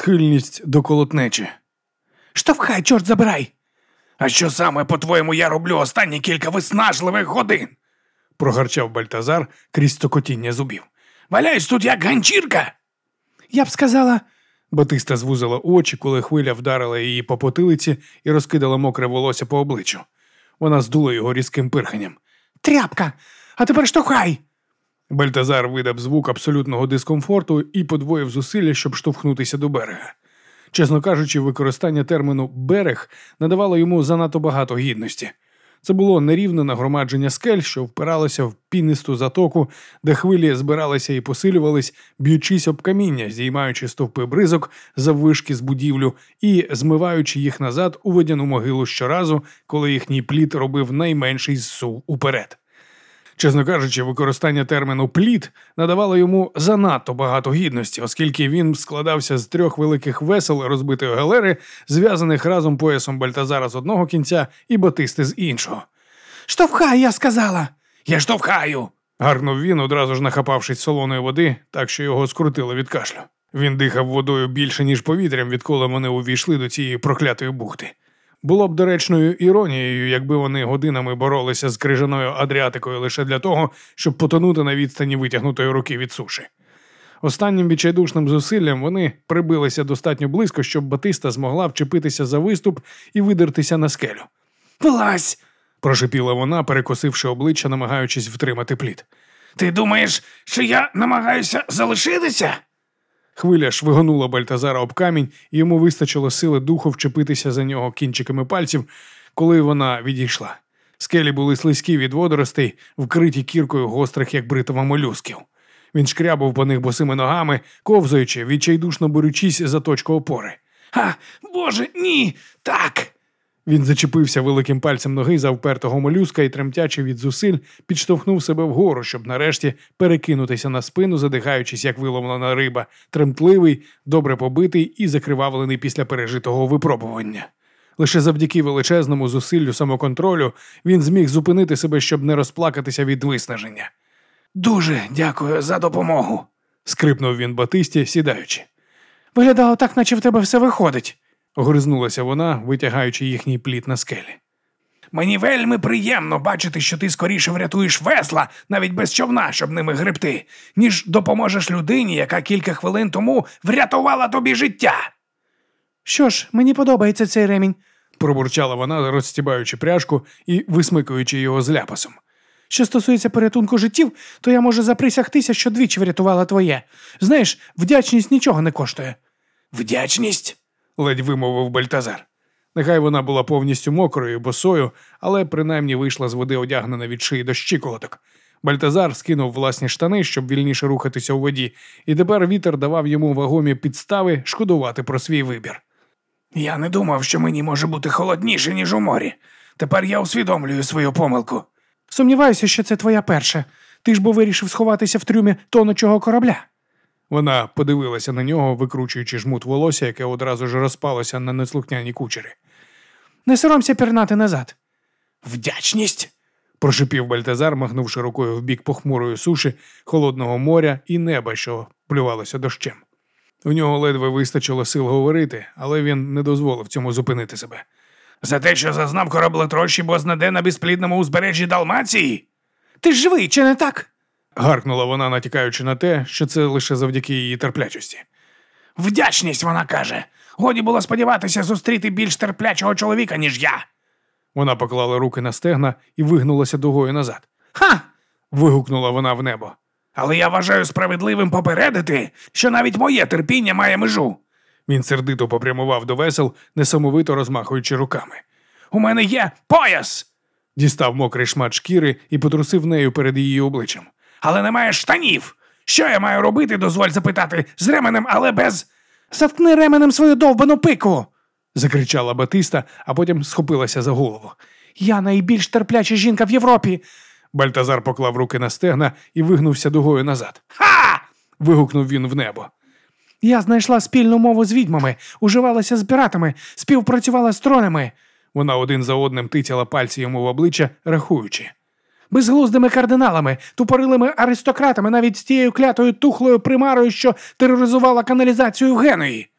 схильність до колотнечі. Штовхай, чорт забирай. А що саме, по-твоєму, я роблю останні кілька виснажливих годин? прогарчав Бальтазар крізь цокотіння зубів. Валяюсь тут як ганчірка. Я б сказала, Батиста звузила очі, коли хвиля вдарила її по потилиці і розкидала мокре волосся по обличчю. Вона здула його різким пирханням. тряпка, а тепер штовхай. Бальтазар видав звук абсолютного дискомфорту і подвоїв зусилля, щоб штовхнутися до берега. Чесно кажучи, використання терміну берег надавало йому занадто багато гідності. Це було нерівне нагромадження скель, що впиралося в пінисту затоку, де хвилі збиралися і посилювались, б'ючись об каміння, здіймаючи стовпи бризок заввишки з будівлю і змиваючи їх назад у водяну могилу щоразу, коли їхній плід робив найменший зсув уперед. Чесно кажучи, використання терміну плід надавало йому занадто багато гідності, оскільки він складався з трьох великих весел розбитої галери, зв'язаних разом поясом Бальтазара з одного кінця і Батисти з іншого. Штовхай, я сказала. Я штовхаю. Гаркнув він, одразу ж нахапавшись солоної води, так що його скрутило від кашлю. Він дихав водою більше, ніж повітрям, відколи вони увійшли до цієї проклятої бухти. Було б доречною іронією, якби вони годинами боролися з крижаною Адріатикою лише для того, щоб потонути на відстані витягнутої руки від суші. Останнім відчайдушним зусиллям вони прибилися достатньо близько, щоб Батиста змогла вчепитися за виступ і видертися на скелю. Вилазь. Прошипіла вона, перекосивши обличчя, намагаючись втримати плід. Ти думаєш, що я намагаюся залишитися? Хвиля швигонула Бальтазара об камінь, і йому вистачило сили духу вчепитися за нього кінчиками пальців, коли вона відійшла. Скелі були слизькі від водоростей, вкриті кіркою гострих, як бритова молюсків. Він шкрябав по них босими ногами, ковзаючи, відчайдушно борючись за точку опори. «Ха! Боже, ні, так. Він зачепився великим пальцем ноги за впертого молюска і, тремтячи від зусиль, підштовхнув себе вгору, щоб нарешті перекинутися на спину, задихаючись, як виловлена риба, тремтливий, добре побитий і закривавлений після пережитого випробування. Лише завдяки величезному зусиллю самоконтролю він зміг зупинити себе, щоб не розплакатися від виснаження. Дуже дякую за допомогу. скрипнув він Батисті, сідаючи. Виглядало так, наче в тебе все виходить. Огризнулася вона, витягаючи їхній плід на скелі. Мені вельми приємно бачити, що ти скоріше врятуєш весла, навіть без човна, щоб ними гребти, ніж допоможеш людині, яка кілька хвилин тому врятувала тобі життя. Що ж, мені подобається цей ремінь. Пробурчала вона, розстібаючи пряжку і висмикуючи його з ляпасом. Що стосується порятунку життів, то я можу заприсягтися, що двічі врятувала твоє. Знаєш, вдячність нічого не коштує. Вдячність? Ледь вимовив Бальтазар. Нехай вона була повністю мокрою, босою, але принаймні вийшла з води одягнена від шиї до щиколоток. Бальтазар скинув власні штани, щоб вільніше рухатися у воді, і тепер вітер давав йому вагомі підстави шкодувати про свій вибір. Я не думав, що мені може бути холодніше, ніж у морі. Тепер я усвідомлюю свою помилку. Сумніваюся, що це твоя перша. Ти ж бо вирішив сховатися в трюмі тонучого корабля. Вона подивилася на нього, викручуючи жмут волосся, яке одразу ж розпалося на неслухняні кучері. Не соромся пірнати назад. Вдячність? прошипів Бальтазар, махнувши рукою в бік похмурої суші, холодного моря і неба, що плювалося дощем. У нього ледве вистачило сил говорити, але він не дозволив цьому зупинити себе. За те, що зазнав кораблетрощі, бо знаде на безплідному узбережжі Далмації? Ти ж живий, чи не так? Гаркнула вона, натякаючи на те, що це лише завдяки її терплячості. Вдячність, вона каже. Годі було сподіватися зустріти більш терплячого чоловіка, ніж я. Вона поклала руки на стегна і вигнулася дугою назад. Ха! Вигукнула вона в небо. Але я вважаю справедливим попередити, що навіть моє терпіння має межу. Він сердито попрямував до весел, несамовито розмахуючи руками. У мене є пояс, Дістав мокрий шмат шкіри і потрусив нею перед її обличчям. Але немає штанів. Що я маю робити, дозволь запитати, з ременем, але без. Заткни ременем свою довбану пику. закричала Батиста, а потім схопилася за голову. Я найбільш терпляча жінка в Європі. Бальтазар поклав руки на стегна і вигнувся дугою назад. Ха! Вигукнув він в небо. Я знайшла спільну мову з відьмами, уживалася з піратами, співпрацювала з тронами, Вона один за одним тицяла пальці йому в обличчя, рахуючи. Безглуздими кардиналами, тупорилими аристократами, навіть з тією клятою тухлою примарою, що тероризувала каналізацію в Генуї.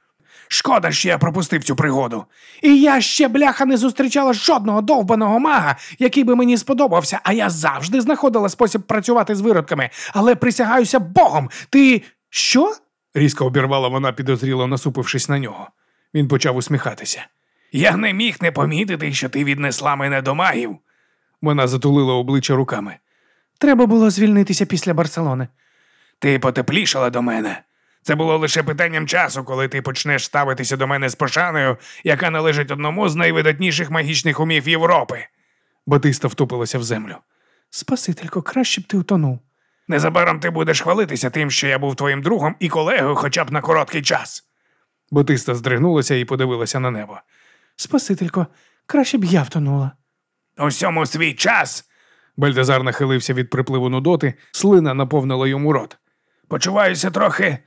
Шкода, що я пропустив цю пригоду. І я ще, бляха, не зустрічала жодного довбаного мага, який би мені сподобався, а я завжди знаходила спосіб працювати з виродками. Але присягаюся Богом, ти. Що? Різко обірвала вона, підозріло насупившись на нього. Він почав усміхатися. Я не міг не помітити, що ти віднесла мене до магів. Вона затулила обличчя руками. Треба було звільнитися після Барселони. Ти потеплішала до мене. Це було лише питанням часу, коли ти почнеш ставитися до мене з пошаною, яка належить одному з найвидатніших магічних умів Європи. Батиста втопилася в землю. Спасителько, краще б ти утонув. Незабаром ти будеш хвалитися тим, що я був твоїм другом і колегою хоча б на короткий час. Батиста здригнулася і подивилася на небо. Спасителько, краще б я втонула. Усьому свій час. Бальдазар нахилився від припливу нудоти, слина наповнила йому рот. Почуваюся трохи.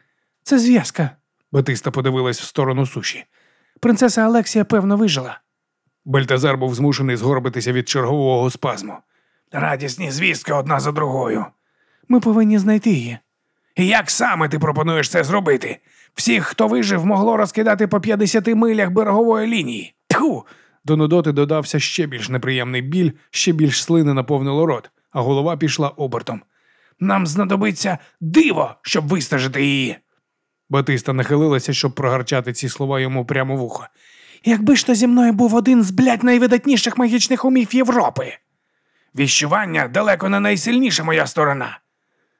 Це зв'язка. Батиста подивилась в сторону суші. Принцеса Алексія, певно, вижила. Бальтазар був змушений згорбитися від чергового спазму. Радісні звістки одна за другою. Ми повинні знайти її. І як саме ти пропонуєш це зробити? Всіх, хто вижив, могло розкидати по 50 милях берегової лінії. Тьху! До нудоти додався ще більш неприємний біль, ще більш слини наповнило рот, а голова пішла обертом. Нам знадобиться диво, щоб вистежити її. Батиста нахилилася, щоб прогарчати ці слова йому прямо в ухо. Якби ж то зі мною був один з блядь, найвидатніших магічних умів Європи. Віщування далеко не найсильніша моя сторона.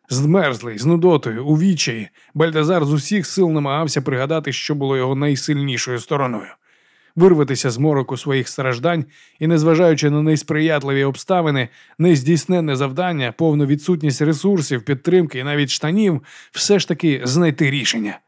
Змерзлий, з нудотою, у відчаї, Бальдазар з усіх сил намагався пригадати, що було його найсильнішою стороною. Вирватися з мороку своїх страждань і, незважаючи на несприятливі обставини, нездійсненне завдання, повну відсутність ресурсів, підтримки і навіть штанів, все ж таки знайти рішення.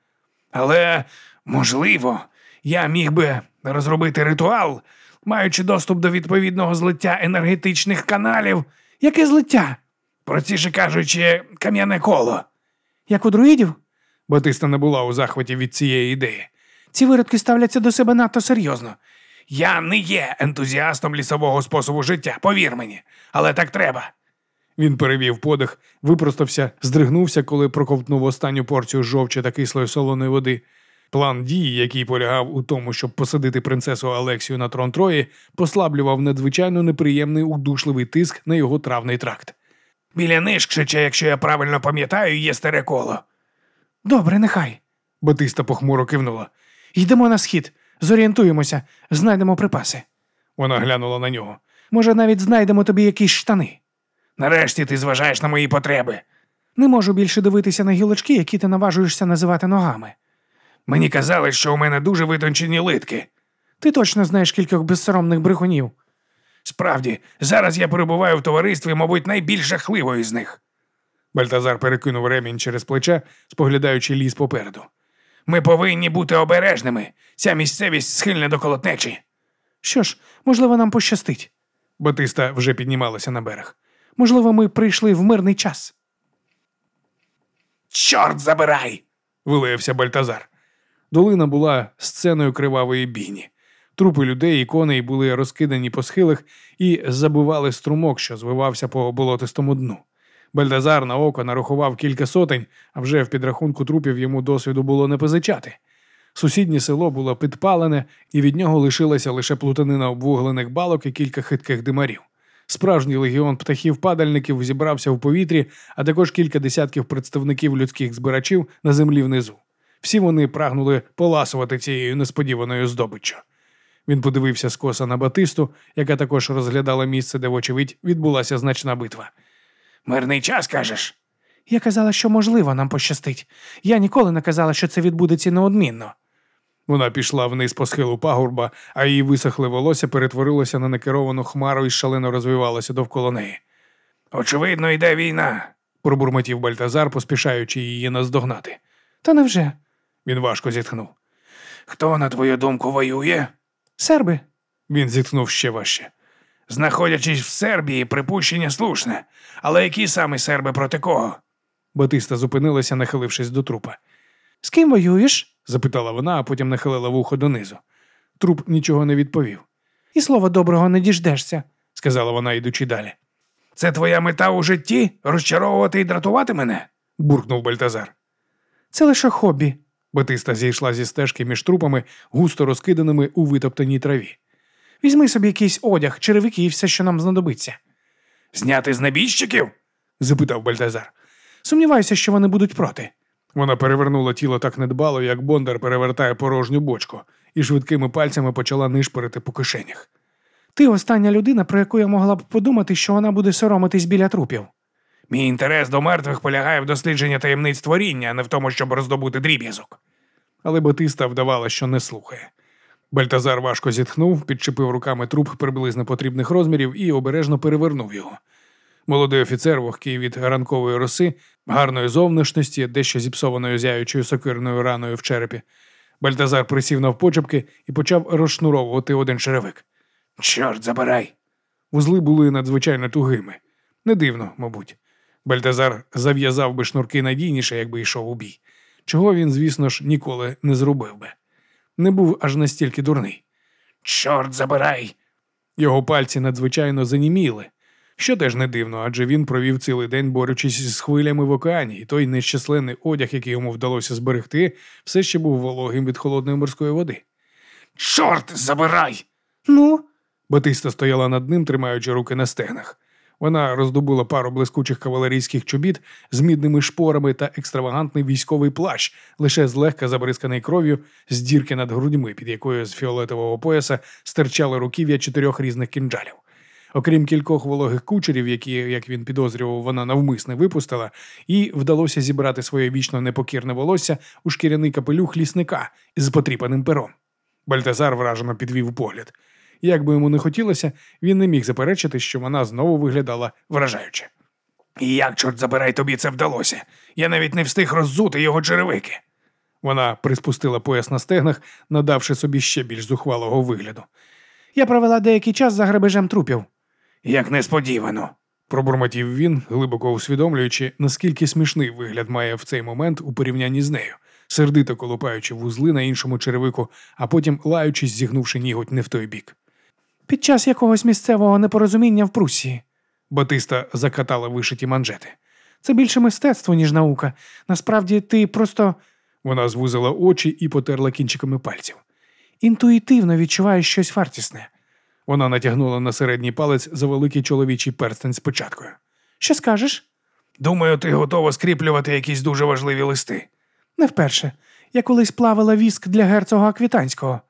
Але, можливо, я міг би розробити ритуал, маючи доступ до відповідного злиття енергетичних каналів, Яке злиття? простіше кажучи, кам'яне коло. Як у друїдів? Батиста не була у захваті від цієї ідеї. Ці виродки ставляться до себе надто серйозно. Я не є ентузіастом лісового способу життя, повір мені, але так треба. Він перевів подих, випростався, здригнувся, коли проковтнув останню порцію жовчі та кислої солоної води. План дії, який полягав у тому, щоб посадити принцесу Алексію на трон Трої, послаблював надзвичайно неприємний удушливий тиск на його травний тракт. Біля Нишкшича, якщо я правильно пам'ятаю, є старе коло. Добре, нехай. Батиста похмуро кивнула. Йдемо на схід, зорієнтуємося, знайдемо припаси. Вона глянула на нього. Може, навіть знайдемо тобі якісь штани. Нарешті ти зважаєш на мої потреби. Не можу більше дивитися на гілочки, які ти наважуєшся називати ногами. Мені казали, що у мене дуже витончені литки. Ти точно знаєш кількох безсоромних брехунів. Справді, зараз я перебуваю в товаристві, мабуть, найбільш жахливої з них. Бальтазар перекинув ремінь через плече, споглядаючи ліс попереду. Ми повинні бути обережними. Ця місцевість схильна до колотнечі. Що ж, можливо, нам пощастить. Батиста вже піднімалася на берег. Можливо, ми прийшли в мирний час. Чорт забирай! вилаявся Бальтазар. Долина була сценою кривавої бійні. Трупи людей і коней були розкидані по схилах і забивали струмок, що звивався по болотистому дну. Бальдазар на око нарахував кілька сотень, а вже в підрахунку трупів йому досвіду було не позичати. Сусіднє село було підпалене, і від нього лишилася лише плутанина обвуглених балок і кілька хитких димарів. Справжній легіон птахів-падальників зібрався в повітрі, а також кілька десятків представників людських збирачів на землі внизу. Всі вони прагнули поласувати цією несподіваною здобиччю. Він подивився скоса на Батисту, яка також розглядала місце, де, вочевидь, відбулася значна битва. Мирний час, кажеш? Я казала, що можливо нам пощастить. Я ніколи не казала, що це відбудеться неодмінно. Вона пішла вниз по схилу пагорба, а її висохле волосся перетворилося на накеровану хмару і шалено розвивалося довкола неї. Очевидно, йде війна. Пробурмотів Бальтазар, поспішаючи її наздогнати. Та невже? Він важко зітхнув. Хто, на твою думку, воює? Серби? Він зітхнув ще важче. Знаходячись в Сербії, припущення слушне. Але які саме серби проти кого? Батиста зупинилася, нахилившись до трупа. З ким воюєш? запитала вона, а потім нахилила вухо донизу. Труп нічого не відповів, І слова доброго не діждешся. сказала вона, йдучи далі. Це твоя мета у житті розчаровувати і дратувати мене? Буркнув Бальтазар. Це лише хобі. Батиста зійшла зі стежки між трупами, густо розкиданими у витоптаній траві. Візьми собі якийсь одяг, черевики і все, що нам знадобиться. Зняти з небіжчиків? запитав Бальтазар. Сумніваюся, що вони будуть проти. Вона перевернула тіло так недбало, як Бондар перевертає порожню бочку, і швидкими пальцями почала нишпорити по кишенях. Ти остання людина, про яку я могла б подумати, що вона буде соромитись біля трупів. Мій інтерес до мертвих полягає в дослідженні таємниць творіння, а не в тому, щоб роздобути дріб'язок. Але Батиста вдавала, що не слухає. Бальтазар важко зітхнув, підчепив руками труп приблизно потрібних розмірів і обережно перевернув його. Молодий офіцер, вогкий від ранкової роси, гарної зовнішності, дещо зіпсованою зяючою сокирною раною в черепі. Бальтазар присів навпочепки і почав розшнуровувати один черевик. Чорт забирай. Вузли були надзвичайно тугими. Не дивно, мабуть. Бальтазар зав'язав би шнурки надійніше, якби йшов у бій. Чого він, звісно ж, ніколи не зробив би. Не був аж настільки дурний. Чорт забирай. Його пальці надзвичайно заніміли, що теж не дивно, адже він провів цілий день, борючись з хвилями в океані, і той нещасленний одяг, який йому вдалося зберегти, все ще був вологим від холодної морської води. Чорт забирай. Ну, Батиста стояла над ним, тримаючи руки на стегнах. Вона роздобула пару блискучих кавалерійських чобіт з мідними шпорами та екстравагантний військовий плащ, лише злегка забризканий кров'ю з дірки над грудьми, під якою з фіолетового пояса стирчали руків'я чотирьох різних кінджалів. Окрім кількох вологих кучерів, які, як він підозрював, вона навмисне випустила, їй вдалося зібрати своє вічно непокірне волосся у шкіряний капелюх лісника з потріпаним пером. Бальтазар вражено підвів погляд. Як би йому не хотілося, він не міг заперечити, що вона знову виглядала вражаюче. І як, чорт забирай, тобі це вдалося? Я навіть не встиг роззути його черевики. Вона приспустила пояс на стегнах, надавши собі ще більш зухвалого вигляду. я провела деякий час за грабежем трупів. Як несподівано. Пробурмотів він, глибоко усвідомлюючи, наскільки смішний вигляд має в цей момент у порівнянні з нею, сердито колупаючи вузли на іншому черевику, а потім лаючись, зігнувши ніготь не в той бік. Під час якогось місцевого непорозуміння в Прусії. Батиста закатала вишиті манжети. Це більше мистецтво, ніж наука. Насправді, ти просто Вона звузила очі і потерла кінчиками пальців. інтуїтивно відчуваєш щось вартісне. Вона натягнула на середній палець за великий чоловічий перстень з печаткою. Що скажеш? Думаю, ти готова скріплювати якісь дуже важливі листи. Не вперше. Я колись плавала віск для герцога Аквітанського.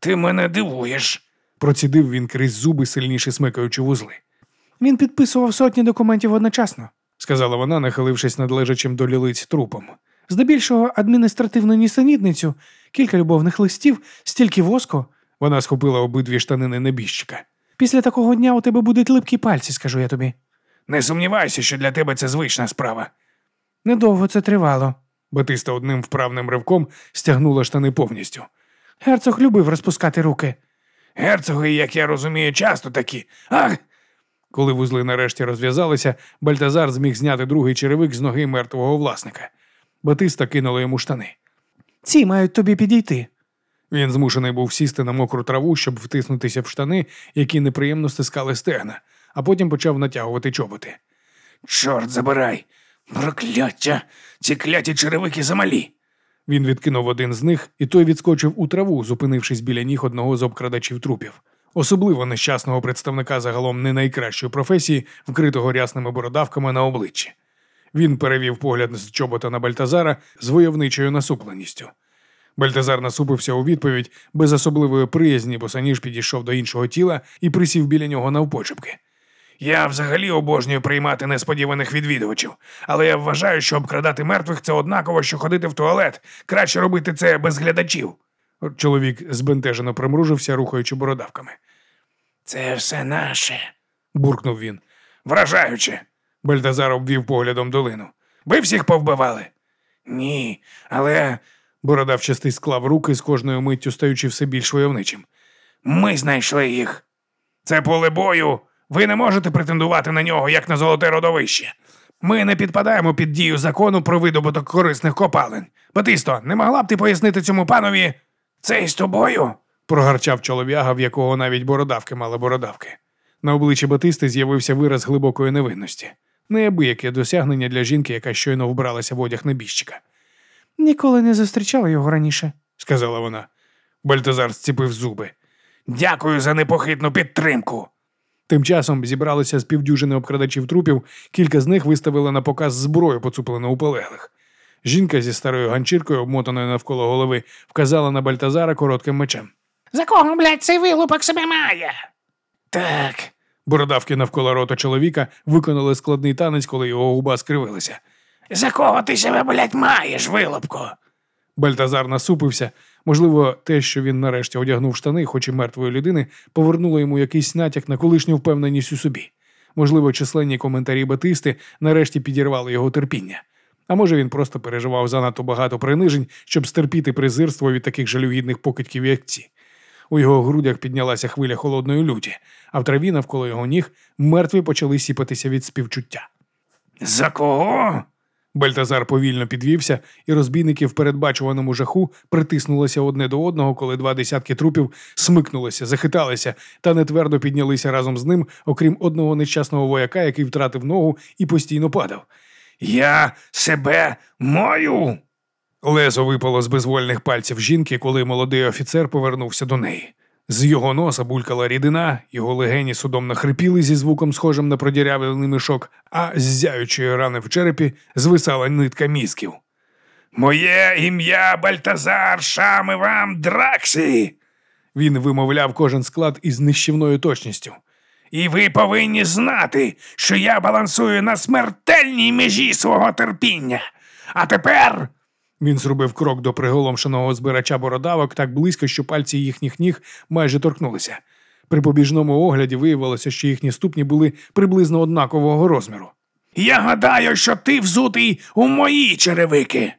Ти мене дивуєш. Процідив він крізь зуби, сильніше смикаючи вузли. Він підписував сотні документів одночасно. Сказала вона, нахилившись над лежачим до лілиць трупом. Здебільшого адміністративну нісенітницю, кілька любовних листів, стільки воску. Вона схопила обидві штанини небіжчика. Після такого дня у тебе будуть липкі пальці, скажу я тобі. Не сумнівайся, що для тебе це звична справа. Недовго це тривало. Батиста одним вправним ривком стягнула штани повністю. Герцог любив розпускати руки. Герцоги, як я розумію, часто такі. Ах, Коли вузли нарешті розв'язалися, Бальтазар зміг зняти другий черевик з ноги мертвого власника. Батиста кинула йому штани. Ці мають тобі підійти. Він змушений був сісти на мокру траву, щоб втиснутися в штани, які неприємно стискали стегна, а потім почав натягувати чоботи. чорт забирай. Прокляття! Ці кляті черевики замалі. Він відкинув один з них, і той відскочив у траву, зупинившись біля ніг одного з обкрадачів трупів. Особливо нещасного представника загалом не найкращої професії, вкритого рясними бородавками на обличчі. Він перевів погляд з чобота на Бальтазара з войовничою насупленістю. Бальтазар насупився у відповідь без особливої приязні, бо Саніж підійшов до іншого тіла і присів біля нього навпочепки. Я взагалі обожнюю приймати несподіваних відвідувачів, але я вважаю, що обкрадати мертвих це однаково, що ходити в туалет. Краще робити це без глядачів. Чоловік збентежено примружився, рухаючи бородавками. Це все наше. Буркнув він. Вражаюче. Бальтазар обвів поглядом долину. Ви всіх повбивали? Ні, але Бородавчастий склав руки з кожною миттю стаючи все більш войовничим. ми знайшли їх. Це поле бою. Ви не можете претендувати на нього, як на золоте родовище. Ми не підпадаємо під дію закону про видобуток корисних копалин. Батисто, не могла б ти пояснити цьому панові це із тобою? Прогарчав чолов'яга, в якого навіть бородавки мали бородавки. На обличчі Батисти з'явився вираз глибокої невинності. Неабияке досягнення для жінки, яка щойно вбралася в одяг небіжчика. Ніколи не зустрічала його раніше. сказала вона. Бальтазар зціпив зуби. Дякую за непохитну підтримку. Тим часом зібралися з півдюжини обкрадачів трупів, кілька з них виставили на показ зброю, поцуплену у полеглих. Жінка зі старою ганчіркою, обмотаною навколо голови, вказала на Бальтазара коротким мечем. За кого, блядь, цей вилупок себе має? Так, Бородавки навколо рота чоловіка виконали складний танець, коли його губа скривилася. за кого ти себе, блядь, маєш, вилупко? Бальтазар насупився. Можливо, те, що він нарешті одягнув штани, хоч і мертвої людини, повернуло йому якийсь натяк на колишню впевненість у собі. Можливо, численні коментарі Батисти нарешті підірвали його терпіння. А може, він просто переживав занадто багато принижень, щоб стерпіти презирство від таких жалюгідних покидьків, як ці. У його грудях піднялася хвиля холодної люті, а в траві навколо його ніг мертві почали сіпатися від співчуття. За кого? Бальтазар повільно підвівся, і розбійники в передбачуваному жаху притиснулися одне до одного, коли два десятки трупів смикнулися, захиталися та нетвердо піднялися разом з ним, окрім одного нещасного вояка, який втратив ногу і постійно падав. Я себе мою. Лезо випало з безвольних пальців жінки, коли молодий офіцер повернувся до неї. З його носа булькала рідина, його легені судом нахрипіли зі звуком, схожим на продірявлений мішок, а з зяючої рани в черепі звисала нитка мізків. Моє ім'я Бальтазар Шами вам Драксі. Він вимовляв кожен склад із нищівною точністю. І ви повинні знати, що я балансую на смертельній межі свого терпіння. А тепер Він зробив крок до приголомшеного збирача бородавок так близько, що пальці їхніх ніг майже торкнулися. При побіжному огляді виявилося, що їхні ступні були приблизно однакового розміру. я гадаю, що ти взутий у мої черевики.